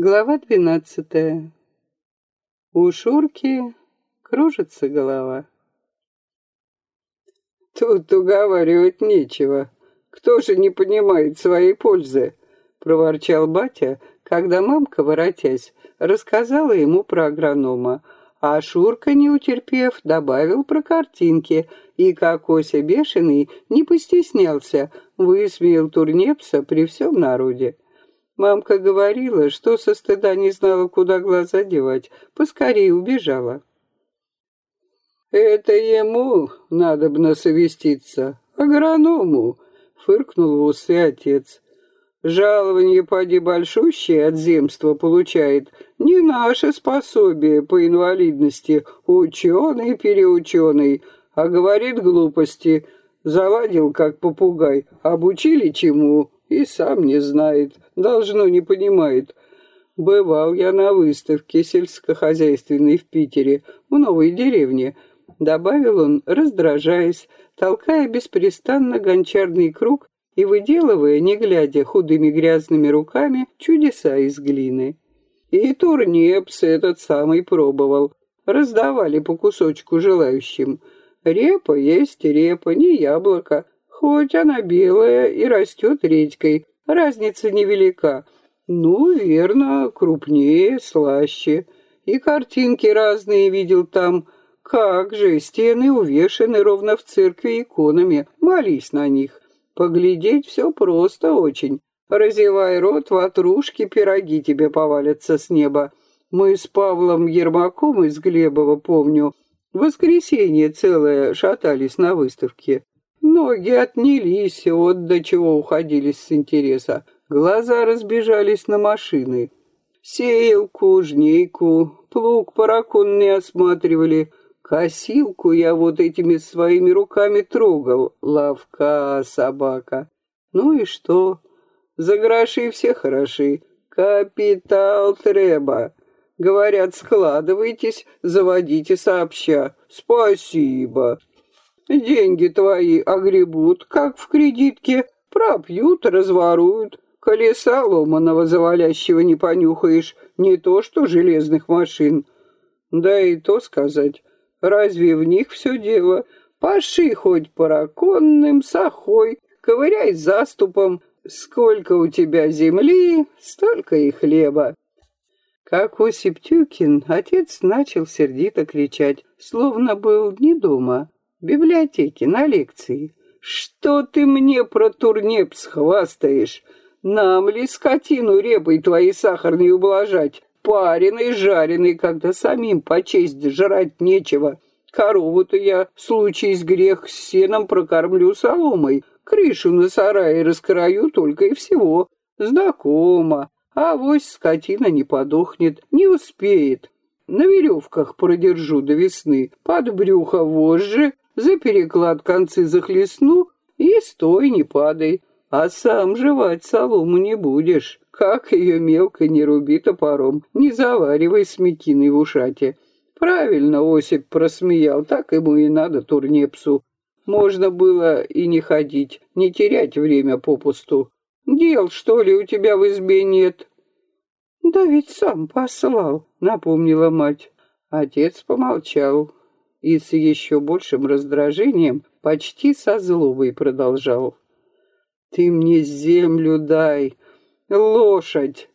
Глава двенадцатая. У Шурки кружится голова. Тут уговаривать нечего. Кто же не понимает своей пользы? Проворчал батя, когда мамка, воротясь, рассказала ему про агронома, а Шурка, не утерпев, добавил про картинки, и, как Ося бешеный, не постеснялся, высмеял Турнепса при всем народе. Мамка говорила, что со стыда не знала, куда глаза девать, поскорее убежала. «Это ему надо бы насовеститься, агроному», — фыркнул в усы отец. «Жалование, поди, большущее от земства получает, не наше способие по инвалидности, ученый-переученый, а говорит глупости, заладил, как попугай, обучили чему, и сам не знает, должно не понимает. Бывал я на выставке сельскохозяйственной в Питере, в новой деревне. Добавил он, раздражаясь, толкая беспрестанно гончарный круг и выделывая, не глядя худыми грязными руками, чудеса из глины. И турнепс этот самый пробовал. Раздавали по кусочку желающим. Репа есть репа, не яблоко, Хоть она белая и растет редькой, разница невелика. Ну, верно, крупнее, слаще. И картинки разные видел там. Как же, стены увешаны ровно в церкви иконами, молись на них. Поглядеть все просто очень. Разевай рот, ватрушки, пироги тебе повалятся с неба. Мы с Павлом Ермаком из Глебова, помню, в воскресенье целое шатались на выставке. Ноги отнялись, вот до чего уходили с интереса. Глаза разбежались на машины. Сеялку, жнейку, плуг параконный осматривали. Косилку я вот этими своими руками трогал. Лавка, собака. Ну и что? За гроши все хороши. Капитал треба. Говорят, складывайтесь, заводите сообща. Спасибо. Деньги твои огребут, как в кредитке, пропьют, разворуют. Колеса ломаного завалящего не понюхаешь, не то что железных машин. Да и то сказать, разве в них все дело? Паши хоть параконным, сахой, ковыряй заступом. Сколько у тебя земли, столько и хлеба. Как Осип Тюкин, отец начал сердито кричать, словно был не дома библиотеке на лекции. Что ты мне про турнепс хвастаешь? Нам ли скотину репой твои сахарные ублажать? Пареный, жареный, когда самим по честь жрать нечего. Корову-то я, случись грех, с сеном прокормлю соломой. Крышу на сарае раскрою только и всего. Знакомо. А вось скотина не подохнет, не успеет. На веревках продержу до весны, под брюхо вожжи, за переклад концы захлестну и стой, не падай. А сам жевать солому не будешь. Как ее мелко не руби топором, не заваривай смекиной в ушате. Правильно Осип просмеял, так ему и надо турнепсу. Можно было и не ходить, не терять время попусту. Дел, что ли, у тебя в избе нет? Да ведь сам послал, напомнила мать. Отец помолчал, и с еще большим раздражением, почти со злобой продолжал. «Ты мне землю дай, лошадь!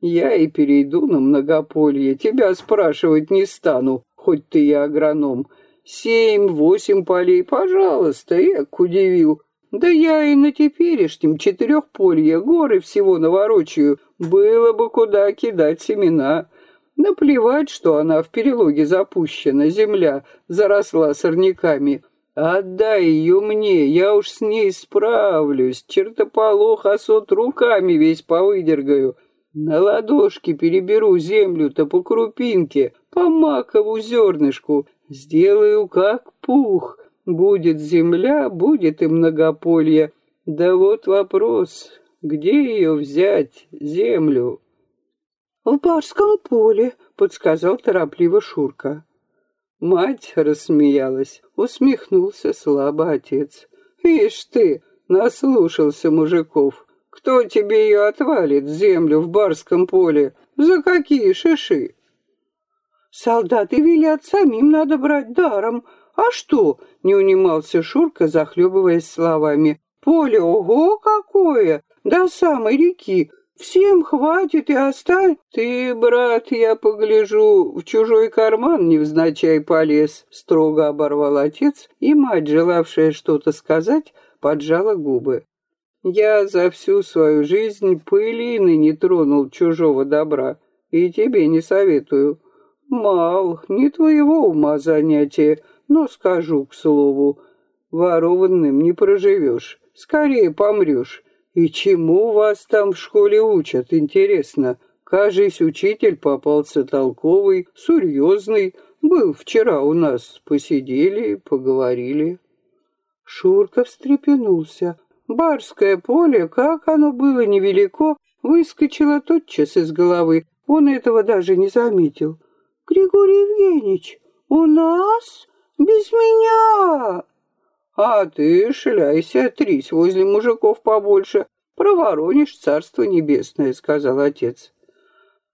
Я и перейду на многополье, тебя спрашивать не стану, хоть ты и агроном. Семь-восемь полей, пожалуйста, эк, удивил. Да я и на теперешнем четырехполье горы всего наворочаю, было бы куда кидать семена». Наплевать, что она в перелоге запущена, земля заросла сорняками. Отдай ее мне, я уж с ней справлюсь. Чертополох осот руками весь повыдергаю. На ладошке переберу землю-то по крупинке, по макову зернышку. Сделаю как пух. Будет земля, будет и многополье. Да вот вопрос, где ее взять, землю?» «В барском поле», — подсказал торопливо Шурка. Мать рассмеялась, усмехнулся слабо отец. «Ишь ты, наслушался мужиков. Кто тебе ее отвалит, землю в барском поле? За какие шиши? Солдаты велят, самим надо брать даром. А что? Не унимался Шурка, захлебываясь словами. Поле, ого, какое! До самой реки. Всем хватит и оставь. Ты, брат, я погляжу, в чужой карман невзначай полез, строго оборвал отец, и мать, желавшая что-то сказать, поджала губы. Я за всю свою жизнь пылины не тронул чужого добра, и тебе не советую. Мал, не твоего ума занятие, но скажу к слову, ворованным не проживешь, скорее помрешь. И чему вас там в школе учат, интересно? Кажись, учитель попался толковый, серьезный. Был вчера у нас, посидели, поговорили. Шурка встрепенулся. Барское поле, как оно было невелико, выскочило тотчас из головы. Он этого даже не заметил. «Григорий Евгеньевич, у нас? Без меня!» А ты шляйся, трись возле мужиков побольше, проворонишь царство небесное, сказал отец.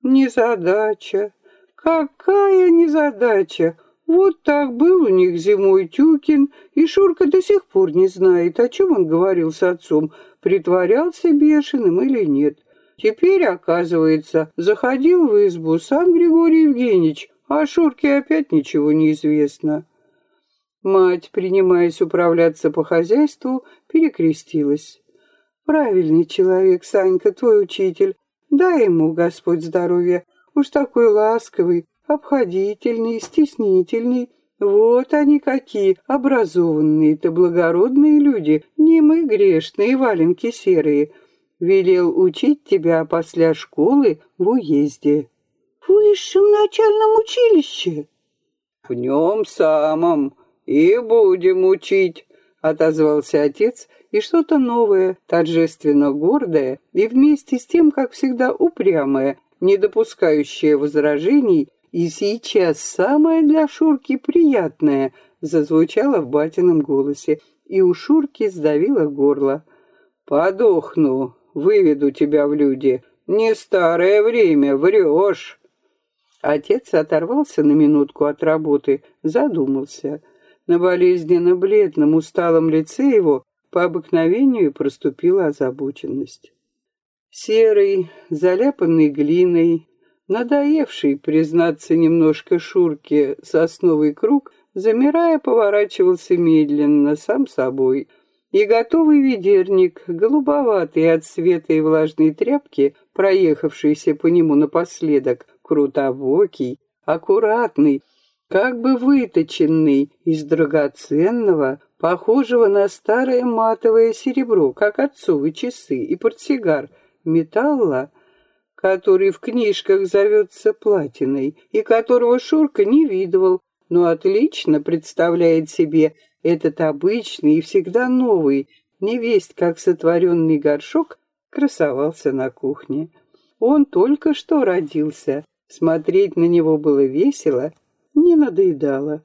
Незадача. Какая незадача? Вот так был у них зимой Тюкин, и Шурка до сих пор не знает, о чем он говорил с отцом, притворялся бешеным или нет. Теперь, оказывается, заходил в избу сам Григорий Евгеньевич, а Шурке опять ничего не известно. Мать, принимаясь управляться по хозяйству, перекрестилась. «Правильный человек, Санька, твой учитель. Дай ему, Господь, здоровья. Уж такой ласковый, обходительный, стеснительный. Вот они какие, образованные-то благородные люди, не мы грешные, валенки серые. Велел учить тебя после школы в уезде». «В высшем начальном училище?» «В нем самом», «И будем учить», — отозвался отец, и что-то новое, торжественно гордое и вместе с тем, как всегда, упрямое, не допускающее возражений, и сейчас самое для Шурки приятное зазвучало в батином голосе, и у Шурки сдавило горло. «Подохну, выведу тебя в люди. Не старое время, врешь». Отец оторвался на минутку от работы, задумался — на болезненно бледном, усталом лице его по обыкновению проступила озабоченность. Серый, заляпанный глиной, надоевший, признаться немножко Шурке, сосновый круг, замирая, поворачивался медленно, сам собой, и готовый ведерник, голубоватый от света и влажной тряпки, проехавшийся по нему напоследок, крутобокий, аккуратный, как бы выточенный из драгоценного, похожего на старое матовое серебро, как отцовы часы и портсигар, металла, который в книжках зовется платиной, и которого Шурка не видывал, но отлично представляет себе этот обычный и всегда новый, невесть как сотворенный горшок, красовался на кухне. Он только что родился, смотреть на него было весело не надоедало.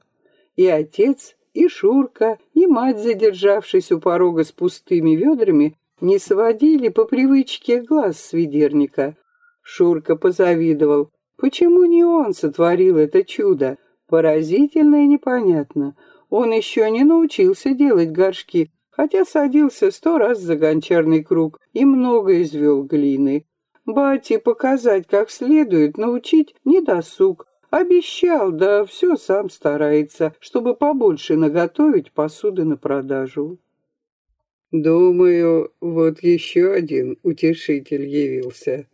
И отец, и Шурка, и мать, задержавшись у порога с пустыми ведрами, не сводили по привычке глаз с ведерника. Шурка позавидовал. Почему не он сотворил это чудо? Поразительно и непонятно. Он еще не научился делать горшки, хотя садился сто раз за гончарный круг и много извел глины. Бате показать как следует, научить не досуг, Обещал, да все сам старается, чтобы побольше наготовить посуды на продажу. Думаю, вот еще один утешитель явился.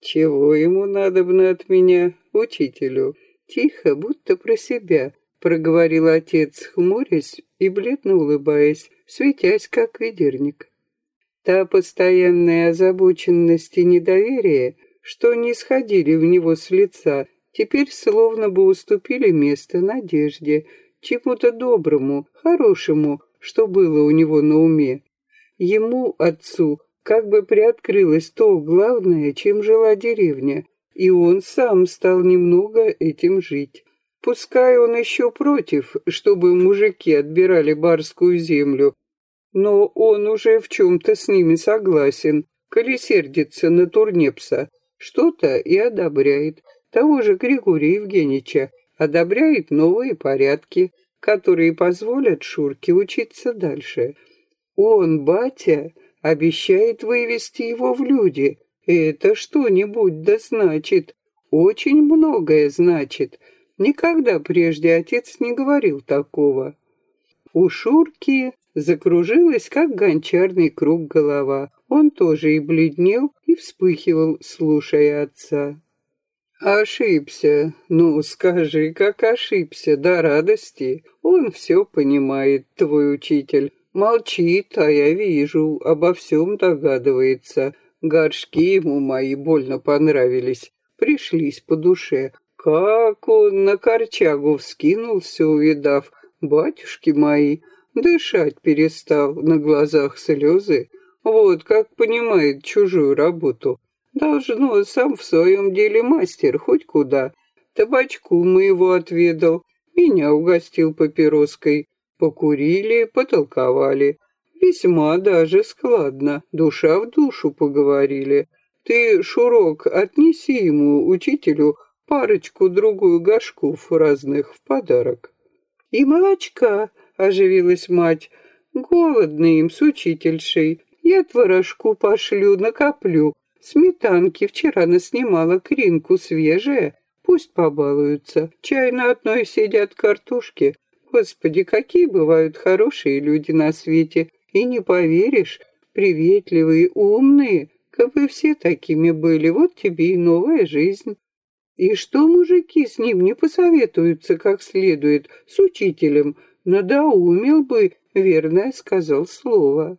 Чего ему надобно от меня, учителю? Тихо, будто про себя, проговорил отец, хмурясь и бледно улыбаясь, светясь, как ведерник. Та постоянная озабоченность и недоверие, что не сходили в него с лица, теперь словно бы уступили место надежде, чему-то доброму, хорошему, что было у него на уме. Ему, отцу, как бы приоткрылось то главное, чем жила деревня, и он сам стал немного этим жить. Пускай он еще против, чтобы мужики отбирали барскую землю, но он уже в чем-то с ними согласен, коли сердится на Турнепса, что-то и одобряет. Того же Григория Евгеньевича одобряет новые порядки, которые позволят Шурке учиться дальше. Он, батя, обещает вывести его в люди. Это что-нибудь да значит. Очень многое значит. Никогда прежде отец не говорил такого. У Шурки закружилась, как гончарный круг голова. Он тоже и бледнел, и вспыхивал, слушая отца. Ошибся. Ну, скажи, как ошибся, до радости. Он все понимает, твой учитель. Молчит, а я вижу, обо всем догадывается. Горшки ему мои больно понравились, пришлись по душе. Как он на корчагу вскинулся, увидав, батюшки мои, дышать перестал, на глазах слезы. Вот как понимает чужую работу. Должно, сам в своем деле мастер, хоть куда. Табачку моего отведал, меня угостил папироской. Покурили, потолковали. Весьма даже складно, душа в душу поговорили. Ты, Шурок, отнеси ему, учителю, парочку-другую горшков разных в подарок. И молочка, оживилась мать, голодно им с учительшей. Я творожку пошлю, накоплю, Сметанки вчера наснимала кринку свежая, пусть побалуются. Чай на одной сидят картошки. Господи, какие бывают хорошие люди на свете. И не поверишь, приветливые, умные. Как бы все такими были, вот тебе и новая жизнь. И что мужики с ним не посоветуются как следует, с учителем? Надоумил бы, верно сказал слово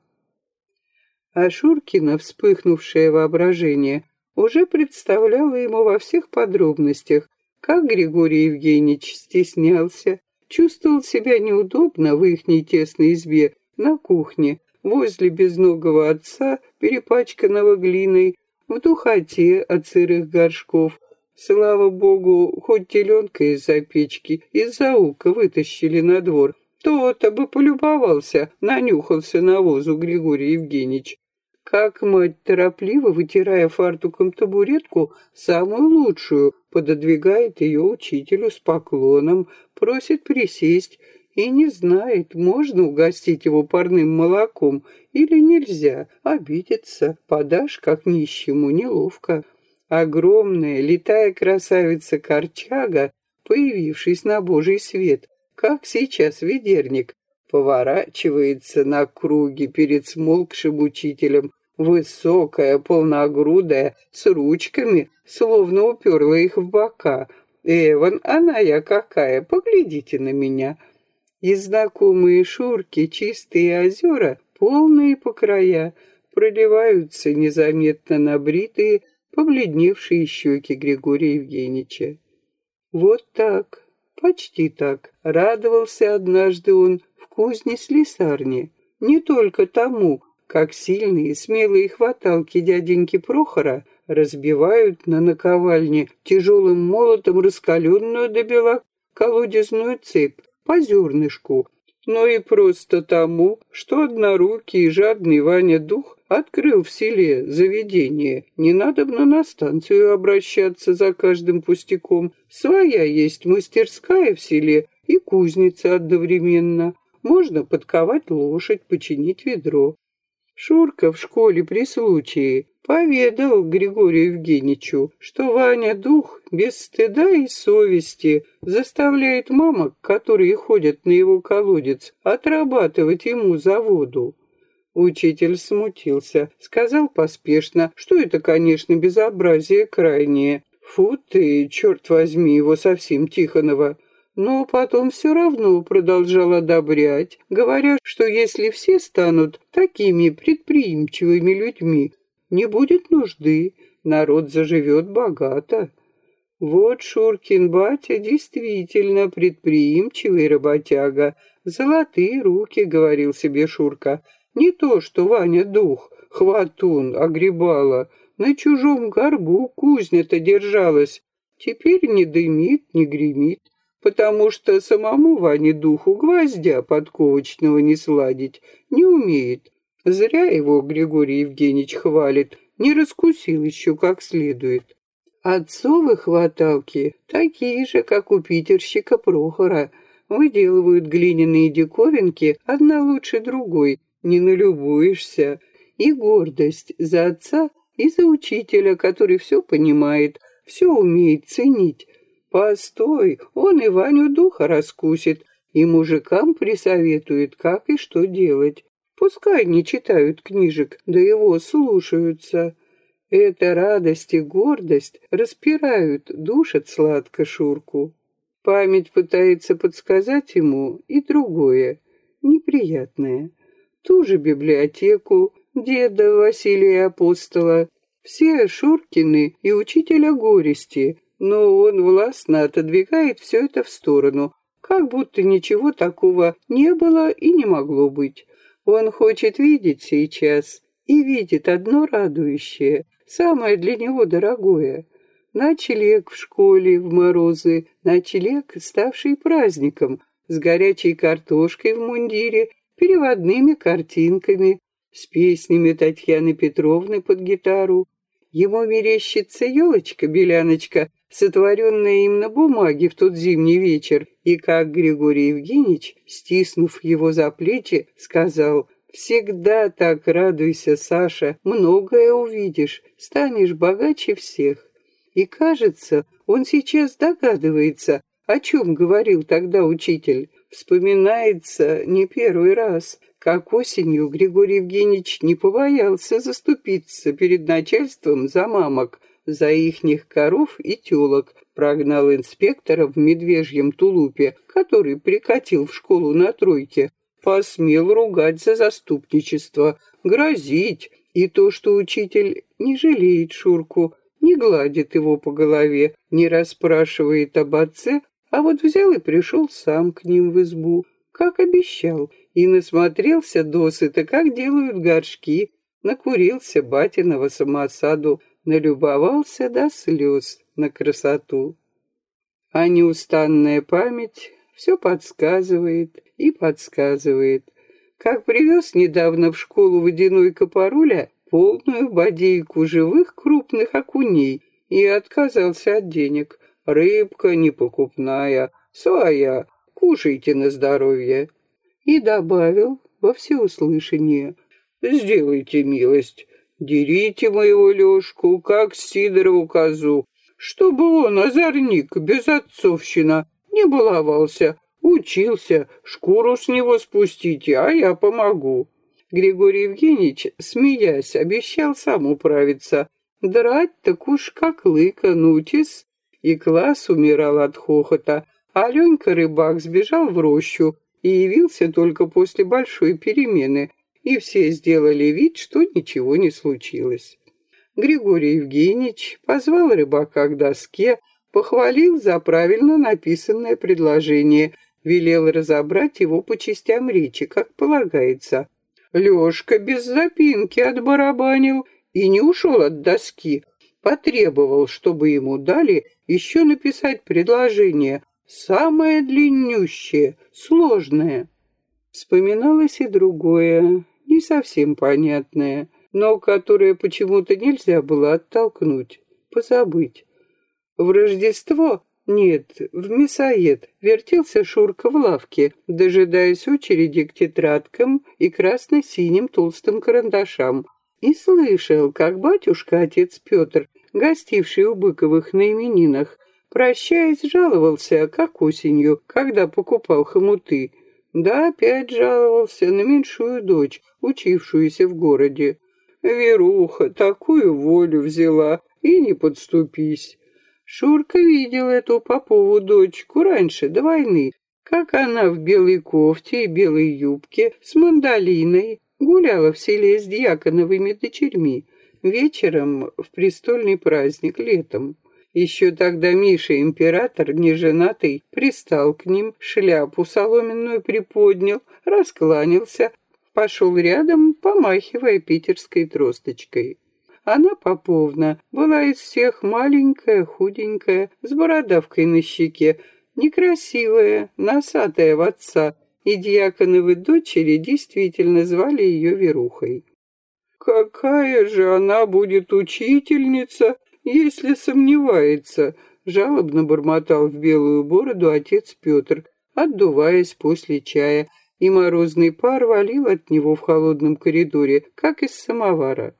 а Шуркина, вспыхнувшее воображение, уже представляло ему во всех подробностях, как Григорий Евгеньевич стеснялся, чувствовал себя неудобно в ихней тесной избе на кухне, возле безногого отца, перепачканного глиной, в духоте от сырых горшков. Слава богу, хоть теленка из-за печки, из-за ука вытащили на двор. То-то бы полюбовался, нанюхался навозу Григорий Евгеньевич как мать, торопливо вытирая фартуком табуретку, самую лучшую, пододвигает ее учителю с поклоном, просит присесть и не знает, можно угостить его парным молоком или нельзя, обидится, подашь как нищему, неловко. Огромная, летая красавица Корчага, появившись на божий свет, как сейчас ведерник, поворачивается на круге перед смолкшим учителем, Высокая, полногрудая, с ручками, словно уперла их в бока. «Эван, она я какая, поглядите на меня!» И знакомые шурки, чистые озера, полные по края, проливаются незаметно на бритые, побледневшие щеки Григория Евгеньевича. Вот так, почти так, радовался однажды он в кузне слесарни, не только тому, как сильные смелые хваталки дяденьки Прохора разбивают на наковальне тяжелым молотом раскаленную до бела колодезную цепь по зернышку, но и просто тому, что однорукий и жадный Ваня Дух открыл в селе заведение. Не надо бы на станцию обращаться за каждым пустяком. Своя есть мастерская в селе и кузница одновременно. Можно подковать лошадь, починить ведро. Шурка в школе при случае поведал Григорию Евгеньевичу, что Ваня дух без стыда и совести заставляет мамок, которые ходят на его колодец, отрабатывать ему за воду. Учитель смутился, сказал поспешно, что это, конечно, безобразие крайнее. Фу ты, черт возьми его совсем Тихонова но потом все равно продолжал одобрять, говоря, что если все станут такими предприимчивыми людьми, не будет нужды, народ заживет богато. Вот Шуркин батя действительно предприимчивый работяга. Золотые руки, говорил себе Шурка. Не то, что Ваня дух, хватун, огребала. На чужом горбу кузня-то держалась. Теперь не дымит, не гремит потому что самому Ване духу гвоздя подковочного не сладить не умеет. Зря его Григорий Евгеньевич хвалит. не раскусил еще как следует. Отцовы хваталки такие же, как у питерщика Прохора, выделывают глиняные диковинки, одна лучше другой, не налюбуешься. И гордость за отца и за учителя, который все понимает, все умеет ценить. Постой, он и Ваню духа раскусит, и мужикам присоветует, как и что делать. Пускай не читают книжек, да его слушаются. Эта радость и гордость распирают, душат сладко Шурку. Память пытается подсказать ему и другое, неприятное. Ту же библиотеку, деда Василия Апостола, все Шуркины и учителя горести, но он властно отодвигает все это в сторону, как будто ничего такого не было и не могло быть. Он хочет видеть сейчас и видит одно радующее, самое для него дорогое. Ночлег в школе в морозы, ночлег, ставший праздником, с горячей картошкой в мундире, переводными картинками, с песнями Татьяны Петровны под гитару. Ему мерещится елочка-беляночка, сотворенная им на бумаге в тот зимний вечер, и как Григорий Евгеньевич, стиснув его за плечи, сказал «Всегда так радуйся, Саша, многое увидишь, станешь богаче всех». И кажется, он сейчас догадывается, о чем говорил тогда учитель. Вспоминается не первый раз, как осенью Григорий Евгеньевич не побоялся заступиться перед начальством за мамок, за ихних коров и телок, прогнал инспектора в медвежьем тулупе, который прикатил в школу на тройке, посмел ругать за заступничество, грозить, и то, что учитель не жалеет Шурку, не гладит его по голове, не расспрашивает об отце, а вот взял и пришел сам к ним в избу, как обещал, и насмотрелся досыта, как делают горшки, накурился батиного самосаду, налюбовался до слез на красоту. А неустанная память все подсказывает и подсказывает. Как привез недавно в школу водяной капоруля полную бодейку живых крупных окуней и отказался от денег. Рыбка непокупная, своя, кушайте на здоровье. И добавил во всеуслышание, сделайте милость, дерите моего Лешку, как Сидорову козу, чтобы он, озорник, безотцовщина, не баловался, учился, шкуру с него спустите, а я помогу. Григорий Евгеньевич, смеясь, обещал сам управиться. Драть так уж как лыка, нутис и класс умирал от хохота. Аленька рыбак сбежал в рощу и явился только после большой перемены, и все сделали вид, что ничего не случилось. Григорий Евгеньевич позвал рыбака к доске, похвалил за правильно написанное предложение, велел разобрать его по частям речи, как полагается. Лёшка без запинки отбарабанил и не ушел от доски, потребовал, чтобы ему дали еще написать предложение, самое длиннющее, сложное. Вспоминалось и другое, не совсем понятное, но которое почему-то нельзя было оттолкнуть, позабыть. В Рождество, нет, в мясоед, вертелся Шурка в лавке, дожидаясь очереди к тетрадкам и красно-синим толстым карандашам, и слышал, как батюшка, отец Петр, гостивший у Быковых на именинах, прощаясь, жаловался, как осенью, когда покупал хомуты. Да, опять жаловался на меньшую дочь, учившуюся в городе. Веруха такую волю взяла, и не подступись. Шурка видел эту Попову дочку раньше, до войны, как она в белой кофте и белой юбке с мандолиной Гуляла в селе с дьяконовыми дочерьми. Вечером в престольный праздник летом. Еще тогда Миша, император, неженатый, пристал к ним, шляпу соломенную приподнял, раскланялся, пошел рядом, помахивая питерской тросточкой. Она, Поповна, была из всех маленькая, худенькая, с бородавкой на щеке, некрасивая, носатая в отца, и дьяконовы дочери действительно звали ее Верухой. Какая же она будет учительница, если сомневается, жалобно бормотал в белую бороду отец Петр, отдуваясь после чая, и морозный пар валил от него в холодном коридоре, как из самовара.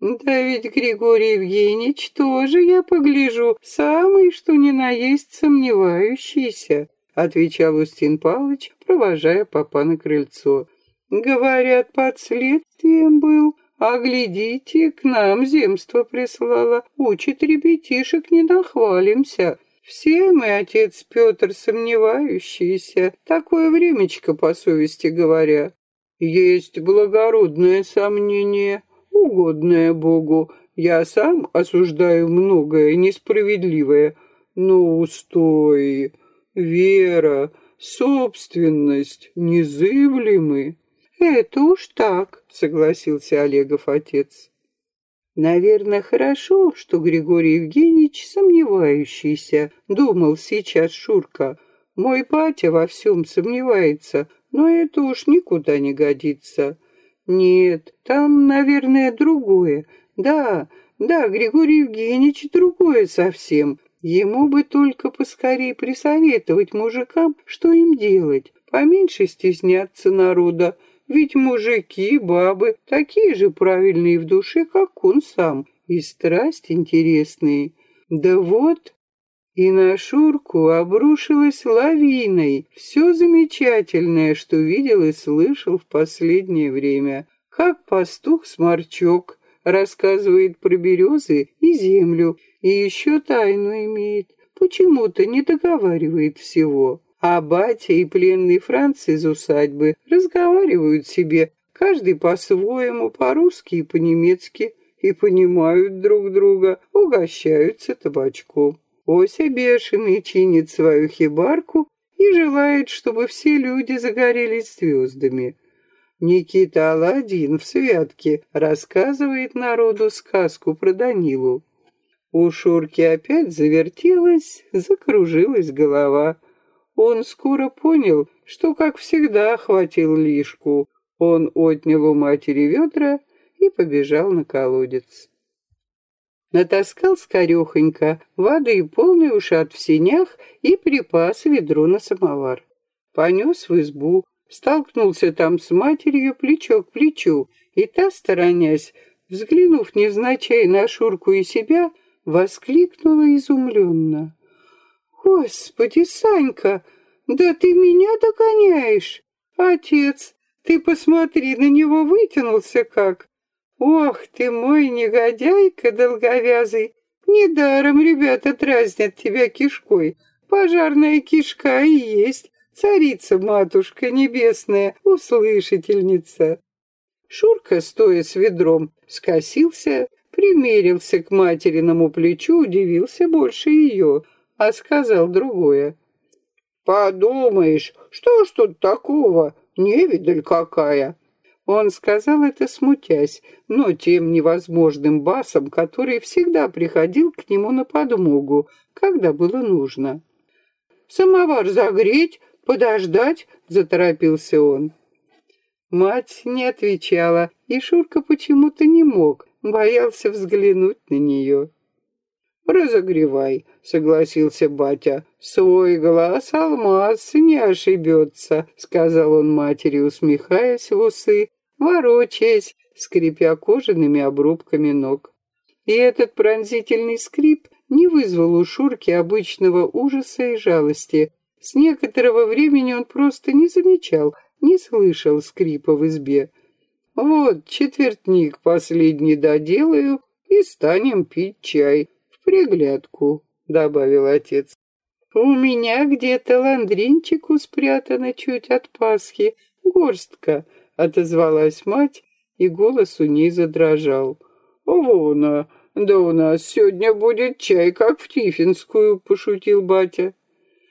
«Да ведь Григорий Евгеньевич тоже, я погляжу, самый что ни на есть сомневающийся», отвечал Устин Павлович, провожая папа на крыльцо. «Говорят, под следствием был, а глядите, к нам земство прислало, учит ребятишек, не нахвалимся». Все мы, отец Петр, сомневающиеся, такое времечко, по совести говоря. Есть благородное сомнение, угодное Богу. Я сам осуждаю многое несправедливое, но устой, вера, собственность незыблемы. Это уж так, согласился Олегов отец. Наверное, хорошо, что Григорий Евгеньевич сомневающийся, думал сейчас Шурка. Мой батя во всем сомневается, но это уж никуда не годится. Нет, там, наверное, другое. Да, да, Григорий Евгеньевич другое совсем. Ему бы только поскорее присоветовать мужикам, что им делать, поменьше стесняться народа, ведь мужики, бабы такие же правильные в душе, как он сам, и страсть интересные. Да вот, и на Шурку обрушилась лавиной все замечательное, что видел и слышал в последнее время. Как пастух-сморчок рассказывает про березы и землю, и еще тайну имеет, почему-то не договаривает всего. А батя и пленный Франц из усадьбы разговаривают себе, каждый по-своему, по-русски и по-немецки, и понимают друг друга, угощаются табачком. Ося бешеный чинит свою хибарку и желает, чтобы все люди загорелись звездами. Никита Аладдин в святке рассказывает народу сказку про Данилу. У Шурки опять завертелась, закружилась голова — он скоро понял, что, как всегда, охватил лишку. Он отнял у матери ведра и побежал на колодец. Натаскал скорехонько воды полный ушат в сенях и припас ведро на самовар. Понес в избу, столкнулся там с матерью плечо к плечу, и та, сторонясь, взглянув невзначай на Шурку и себя, воскликнула изумленно. «Господи, Санька, да ты меня догоняешь! Отец, ты посмотри, на него вытянулся как! Ох ты мой негодяйка долговязый! Недаром ребята дразнят тебя кишкой. Пожарная кишка и есть царица-матушка небесная, услышательница. Шурка, стоя с ведром, скосился, примерился к материному плечу, удивился больше ее — а сказал другое. «Подумаешь, что ж тут такого? Невидаль какая!» Он сказал это смутясь, но тем невозможным басом, который всегда приходил к нему на подмогу, когда было нужно. «Самовар загреть, подождать?» — заторопился он. Мать не отвечала, и Шурка почему-то не мог, боялся взглянуть на нее. «Разогревай», — согласился батя. «Свой глаз алмаз не ошибется», — сказал он матери, усмехаясь в усы, ворочаясь, скрипя кожаными обрубками ног. И этот пронзительный скрип не вызвал у Шурки обычного ужаса и жалости. С некоторого времени он просто не замечал, не слышал скрипа в избе. «Вот, четвертник последний доделаю, и станем пить чай», приглядку», — добавил отец. «У меня где-то ландринчику спрятано чуть от Пасхи, горстка», — отозвалась мать, и голос у ней задрожал. «Вона, да у нас сегодня будет чай, как в Тифинскую», — пошутил батя.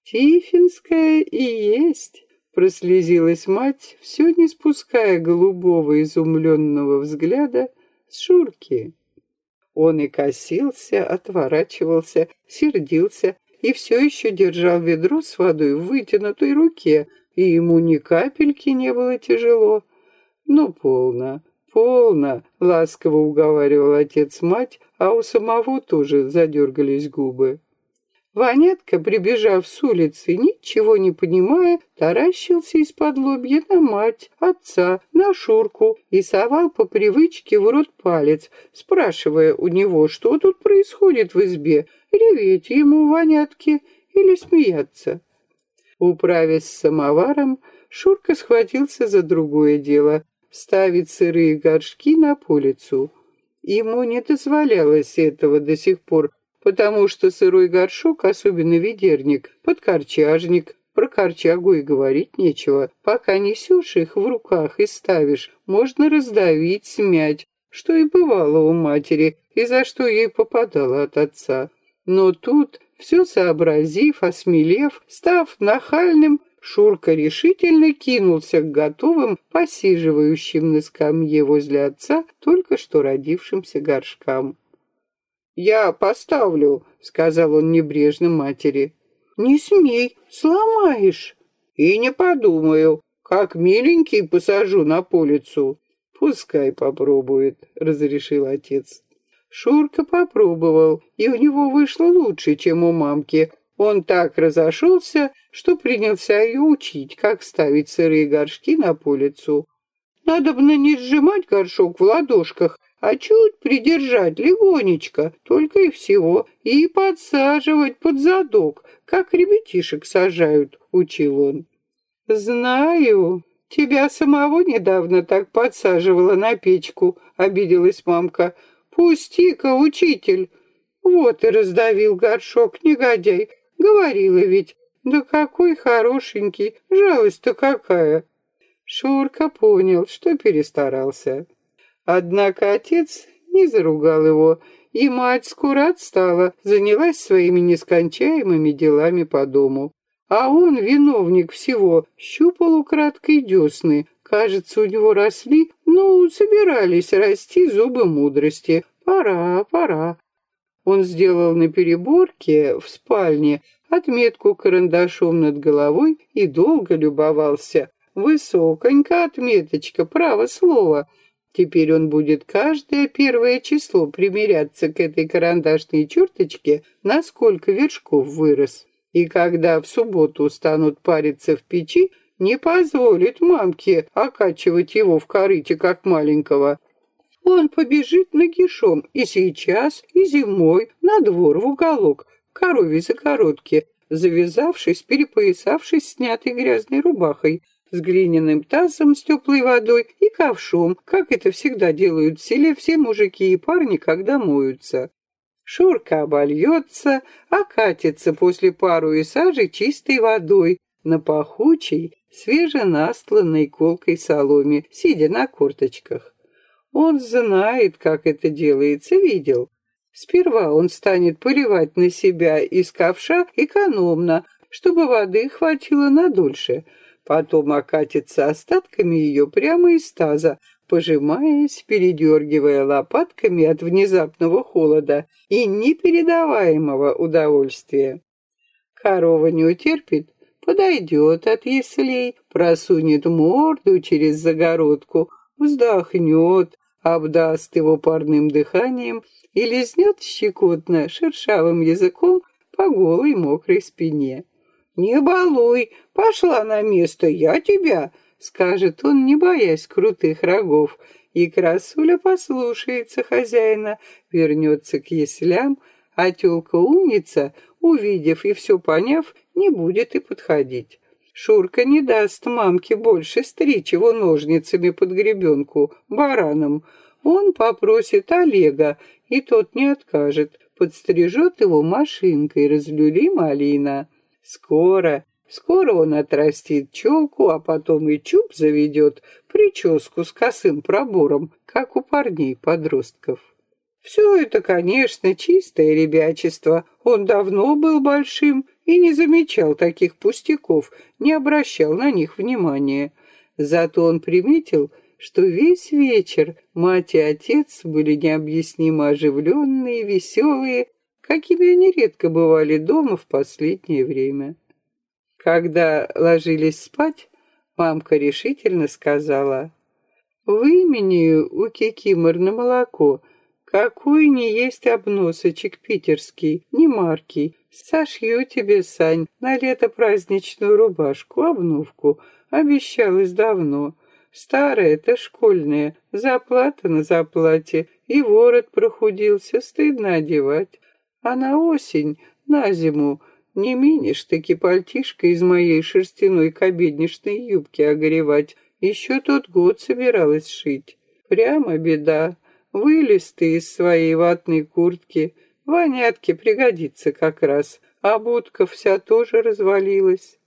«Тифинская и есть», — прослезилась мать, все не спуская голубого изумленного взгляда с Шурки. Он и косился, отворачивался, сердился и все еще держал ведро с водой в вытянутой руке, и ему ни капельки не было тяжело. Ну, полно, «Полно!» — ласково уговаривал отец мать, а у самого тоже задергались губы. Ванятка, прибежав с улицы, ничего не понимая, таращился из-под лобья на мать, отца, на Шурку и совал по привычке в рот палец, спрашивая у него, что тут происходит в избе, реветь ему, Ванятке, или смеяться. Управясь с самоваром, Шурка схватился за другое дело — ставить сырые горшки на полицу. Ему не дозволялось этого до сих пор, потому что сырой горшок, особенно ведерник, подкорчажник, про корчагу и говорить нечего. Пока несешь их в руках и ставишь, можно раздавить, смять, что и бывало у матери, и за что ей попадало от отца. Но тут, все сообразив, осмелев, став нахальным, Шурка решительно кинулся к готовым, посиживающим на скамье возле отца, только что родившимся горшкам. «Я поставлю», — сказал он небрежно матери. «Не смей, сломаешь». «И не подумаю, как миленький посажу на полицу». «Пускай попробует», — разрешил отец. Шурка попробовал, и у него вышло лучше, чем у мамки. Он так разошелся, что принялся ее учить, как ставить сырые горшки на полицу. Надо бы не сжимать горшок в ладошках, а чуть придержать легонечко, только и всего, и подсаживать под задок, как ребятишек сажают, учил он. Знаю, тебя самого недавно так подсаживала на печку, обиделась мамка. Пусти-ка, учитель. Вот и раздавил горшок, негодяй. Говорила ведь, да какой хорошенький, жалость-то какая. Шурка понял, что перестарался. Однако отец не заругал его, и мать скоро отстала, занялась своими нескончаемыми делами по дому. А он, виновник всего, щупал украдкой десны. Кажется, у него росли, ну, собирались расти зубы мудрости. Пора, пора. Он сделал на переборке в спальне отметку карандашом над головой и долго любовался. Высоконька отметочка, право слово — Теперь он будет каждое первое число примеряться к этой карандашной черточке, насколько вершков вырос. И когда в субботу станут париться в печи, не позволит мамке окачивать его в корыте, как маленького. Он побежит нагишом и сейчас, и зимой на двор в уголок, корове за коротке, завязавшись, перепоясавшись снятой грязной рубахой, с глиняным тазом с теплой водой и ковшом, как это всегда делают в селе все мужики и парни, когда моются. Шурка обольется, окатится после пару и сажи чистой водой на пахучей, свеженастланной колкой соломе, сидя на корточках. Он знает, как это делается, видел. Сперва он станет поливать на себя из ковша экономно, чтобы воды хватило надольше — потом окатится остатками ее прямо из таза, пожимаясь, передергивая лопатками от внезапного холода и непередаваемого удовольствия. Корова не утерпит, подойдет от яслей, просунет морду через загородку, вздохнет, обдаст его парным дыханием и лизнет щекотно шершавым языком по голой мокрой спине. «Не балуй, пошла на место, я тебя!» Скажет он, не боясь крутых рогов, и красуля послушается хозяина, вернется к яслям, а тёлка умница, увидев и все поняв, не будет и подходить. Шурка не даст мамке больше стричь его ножницами под гребенку, бараном. Он попросит Олега, и тот не откажет, подстрижет его машинкой, разлюли малина. Скоро, скоро он отрастит челку, а потом и чуб заведет, прическу с косым пробором, как у парней-подростков. Все это, конечно, чистое ребячество. Он давно был большим и не замечал таких пустяков, не обращал на них внимания. Зато он приметил, что весь вечер мать и отец были необъяснимо оживленные, веселые какими они редко бывали дома в последнее время. Когда ложились спать, мамка решительно сказала, В имени у Кикимор на молоко. Какой не есть обносочек питерский, не маркий. Сошью тебе, Сань, на лето праздничную рубашку, обновку. Обещалась давно. Старая-то школьная, заплата на заплате, и ворот прохудился, стыдно одевать. А на осень, на зиму, не минешь таки пальтишко из моей шерстяной кабедничной юбки огревать. Еще тот год собиралась шить. Прямо беда. Вылез ты из своей ватной куртки. Вонятке пригодится как раз. А будка вся тоже развалилась.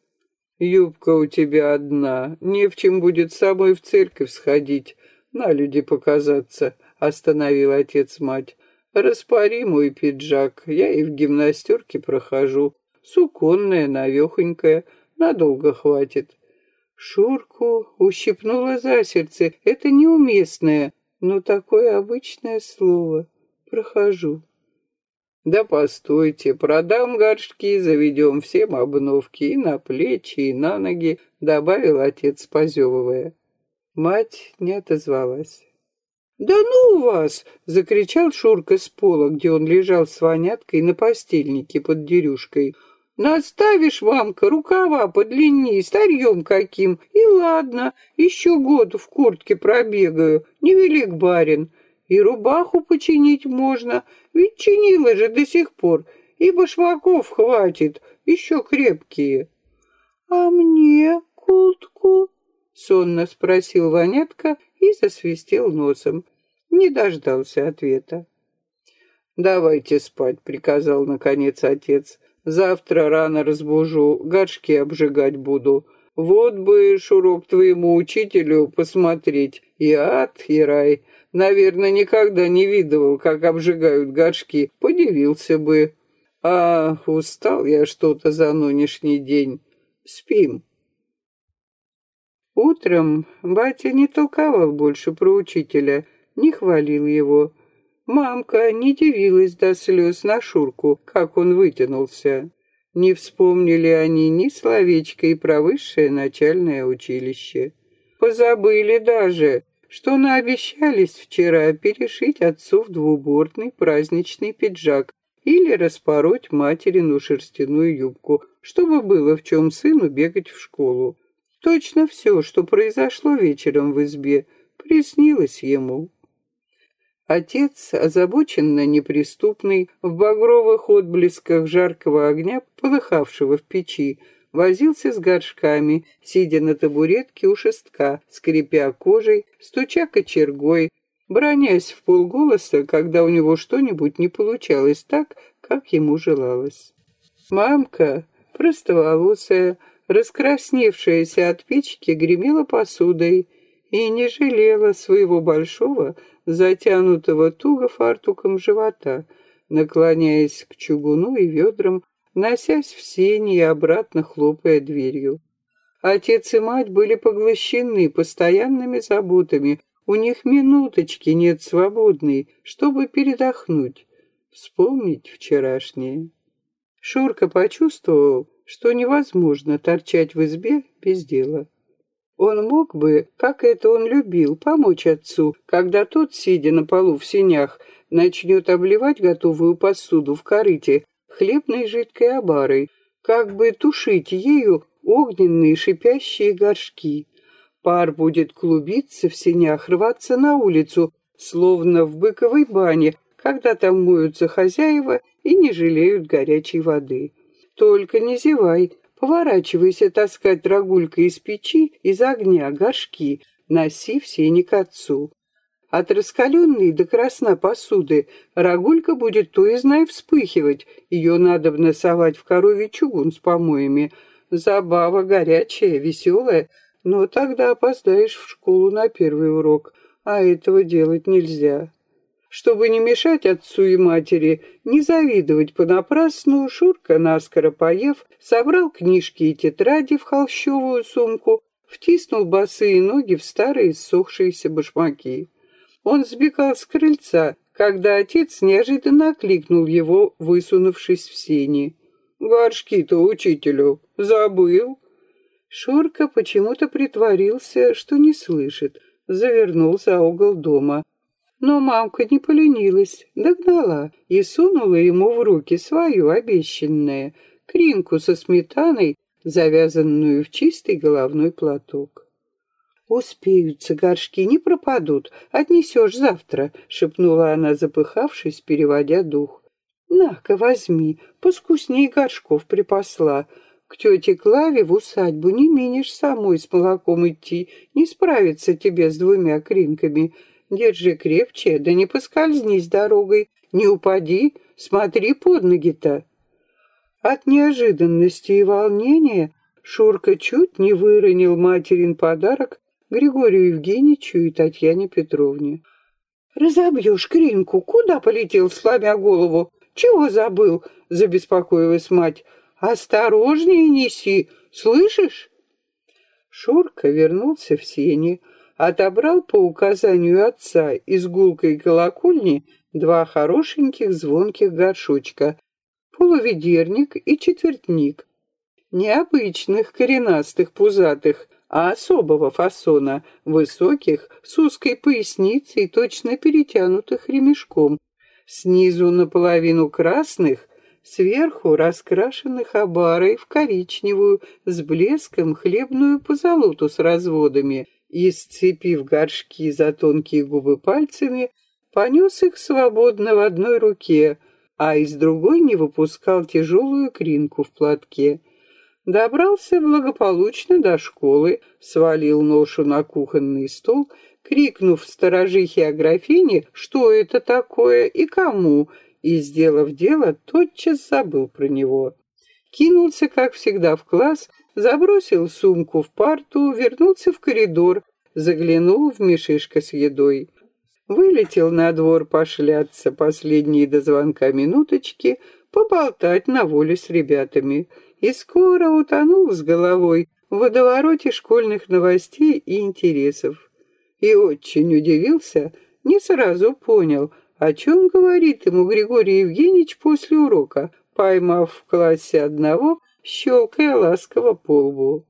Юбка у тебя одна. Не в чем будет с собой в церковь сходить. На люди показаться, остановил отец мать. Распари мой пиджак, я и в гимнастерке прохожу. Суконная, навехонькая, надолго хватит. Шурку ущипнула за сердце. Это неуместное, но такое обычное слово. Прохожу. Да постойте, продам горшки, заведем всем обновки и на плечи, и на ноги, добавил отец, позевывая. Мать не отозвалась. «Да ну вас!» — закричал Шурка с пола, где он лежал с воняткой на постельнике под дерюшкой. Наставишь, Ванка, рукава подлиннее, старьем каким, и ладно, еще год в куртке пробегаю, невелик барин. И рубаху починить можно, ведь чинила же до сих пор, и башмаков хватит, еще крепкие. А мне куртку? Сонно спросил Ванятка и засвистел носом. Не дождался ответа. «Давайте спать», — приказал наконец отец. Завтра рано разбужу, горшки обжигать буду. Вот бы, Шурок, твоему учителю посмотреть. И ад, и рай. Наверное, никогда не видывал, как обжигают горшки. Подивился бы. А, устал я что-то за нынешний день. Спим. Утром батя не толковал больше про учителя, не хвалил его. Мамка не дивилась до слез на Шурку, как он вытянулся. Не вспомнили они ни словечко и про высшее начальное училище. Позабыли даже, что наобещались вчера перешить отцу в двубортный праздничный пиджак или распороть материну шерстяную юбку, чтобы было в чем сыну бегать в школу. Точно все, что произошло вечером в избе, приснилось ему. Отец, озабоченно неприступный, в багровых отблесках жаркого огня, полыхавшего в печи, возился с горшками, сидя на табуретке у шестка, скрипя кожей, стуча кочергой, бронясь в полголоса, когда у него что-нибудь не получалось так, как ему желалось. Мамка, простоволосая, раскрасневшаяся от печки, гремела посудой и не жалела своего большого, затянутого туго фартуком живота, наклоняясь к чугуну и ведрам, носясь в сени и обратно хлопая дверью. Отец и мать были поглощены постоянными заботами, у них минуточки нет свободной, чтобы передохнуть, вспомнить вчерашнее. Шурка почувствовал, что невозможно торчать в избе без дела. Он мог бы, как это он любил, помочь отцу, когда тот, сидя на полу в сенях, начнет обливать готовую посуду в корыте хлебной жидкой обарой, как бы тушить ею огненные шипящие горшки. Пар будет клубиться в сенях, рваться на улицу, словно в быковой бане, когда там моются хозяева и не жалеют горячей воды. Только не зевай, Поворачивайся таскать рагулька из печи, из огня, горшки, носи в сене к отцу. От раскаленной до красна посуды рагулька будет то и знай вспыхивать, ее надо носовать в коровий чугун с помоями. Забава горячая, веселая, но тогда опоздаешь в школу на первый урок, а этого делать нельзя. Чтобы не мешать отцу и матери, не завидовать понапрасну, Шурка, наскоро поев, собрал книжки и тетради в холщовую сумку, втиснул босые ноги в старые ссохшиеся башмаки. Он сбегал с крыльца, когда отец неожиданно окликнул его, высунувшись в сени. «Горшки-то учителю забыл?» Шурка почему-то притворился, что не слышит — завернул за угол дома. Но мамка не поленилась, догнала и сунула ему в руки свою обещанное, кринку со сметаной, завязанную в чистый головной платок. «Успеются горшки, не пропадут, отнесешь завтра», — шепнула она, запыхавшись, переводя дух. «На-ка, возьми, поскусней горшков припасла. К тете Клаве в усадьбу не минешь самой с молоком идти, не справится тебе с двумя кринками. Держи крепче, да не поскользнись дорогой, не упади, смотри под ноги-то». От неожиданности и волнения Шурка чуть не выронил материн подарок Григорию Евгеньевичу и Татьяне Петровне. «Разобьешь кринку, куда полетел, сломя голову? Чего забыл?» — забеспокоилась мать. «Осторожнее неси, слышишь?» Шурка вернулся в сени, отобрал по указанию отца из гулкой колокольни два хорошеньких звонких горшочка, полуведерник и четвертник. Необычных, коренастых, пузатых, а особого фасона, высоких, с узкой поясницей, точно перетянутых ремешком, снизу наполовину красных, сверху раскрашенных обарой в коричневую, с блеском хлебную позолоту с разводами, и, сцепив горшки за тонкие губы пальцами, понес их свободно в одной руке, а из другой не выпускал тяжелую кринку в платке — Добрался благополучно до школы, свалил ношу на кухонный стол, крикнув сторожихе о графине, что это такое и кому, и, сделав дело, тотчас забыл про него. Кинулся, как всегда, в класс, забросил сумку в парту, вернулся в коридор, заглянул в мешишко с едой. Вылетел на двор пошляться последние до звонка минуточки, поболтать на воле с ребятами — и скоро утонул с головой в водовороте школьных новостей и интересов. И очень удивился, не сразу понял, о чем говорит ему Григорий Евгеньевич после урока, поймав в классе одного, щелкая ласково по лбу.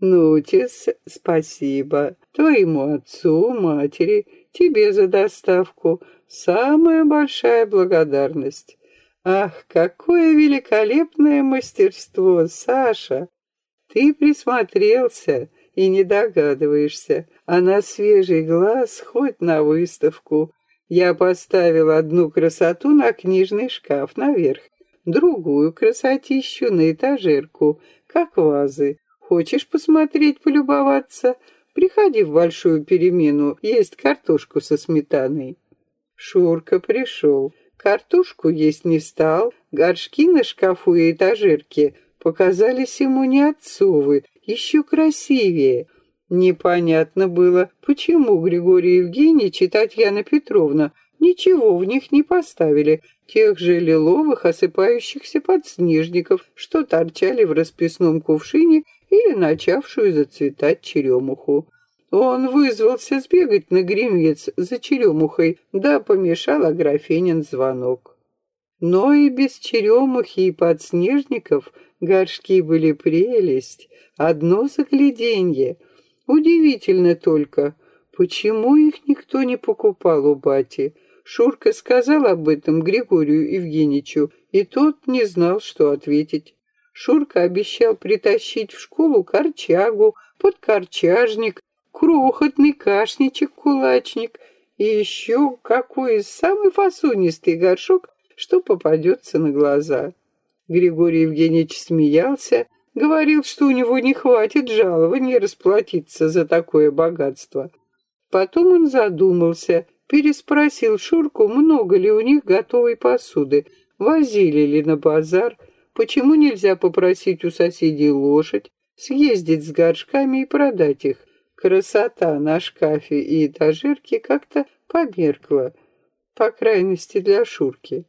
«Нутис, спасибо. Твоему отцу, матери, тебе за доставку. Самая большая благодарность. Ах, какое великолепное мастерство, Саша! Ты присмотрелся и не догадываешься, а на свежий глаз хоть на выставку. Я поставил одну красоту на книжный шкаф наверх, другую красотищу на этажерку, как вазы. Хочешь посмотреть, полюбоваться? Приходи в большую перемену, есть картошку со сметаной. Шурка пришел. Картошку есть не стал, горшки на шкафу и этажерке показались ему не отцовы, еще красивее. Непонятно было, почему Григорий Евгеньевич и Татьяна Петровна ничего в них не поставили, тех же лиловых осыпающихся подснежников, что торчали в расписном кувшине или начавшую зацветать черемуху. Он вызвался сбегать на гремец за черемухой, да помешал Аграфенин звонок. Но и без черемухи и подснежников горшки были прелесть, одно загляденье. Удивительно только, почему их никто не покупал у бати. Шурка сказал об этом Григорию Евгеньевичу, и тот не знал, что ответить. Шурка обещал притащить в школу корчагу, подкорчажник, крохотный кашничек-кулачник и еще какой самый фасунистый горшок, что попадется на глаза. Григорий Евгеньевич смеялся, говорил, что у него не хватит жалования расплатиться за такое богатство. Потом он задумался, переспросил Шурку, много ли у них готовой посуды, возили ли на базар, почему нельзя попросить у соседей лошадь, съездить с горшками и продать их красота на шкафе и этажерке как-то померкла, по крайности для Шурки.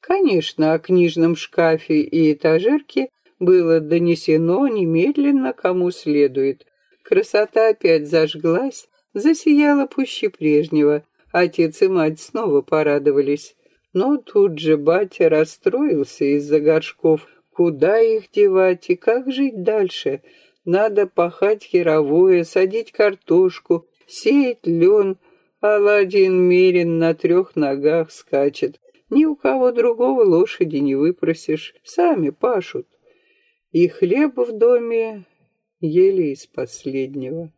Конечно, о книжном шкафе и этажерке было донесено немедленно кому следует. Красота опять зажглась, засияла пуще прежнего. Отец и мать снова порадовались. Но тут же батя расстроился из-за горшков. Куда их девать и как жить дальше? Надо пахать херовое, садить картошку, сеет лен, Аладдин мерен на трех ногах скачет. Ни у кого другого лошади не выпросишь, сами пашут. И хлеб в доме ели из последнего.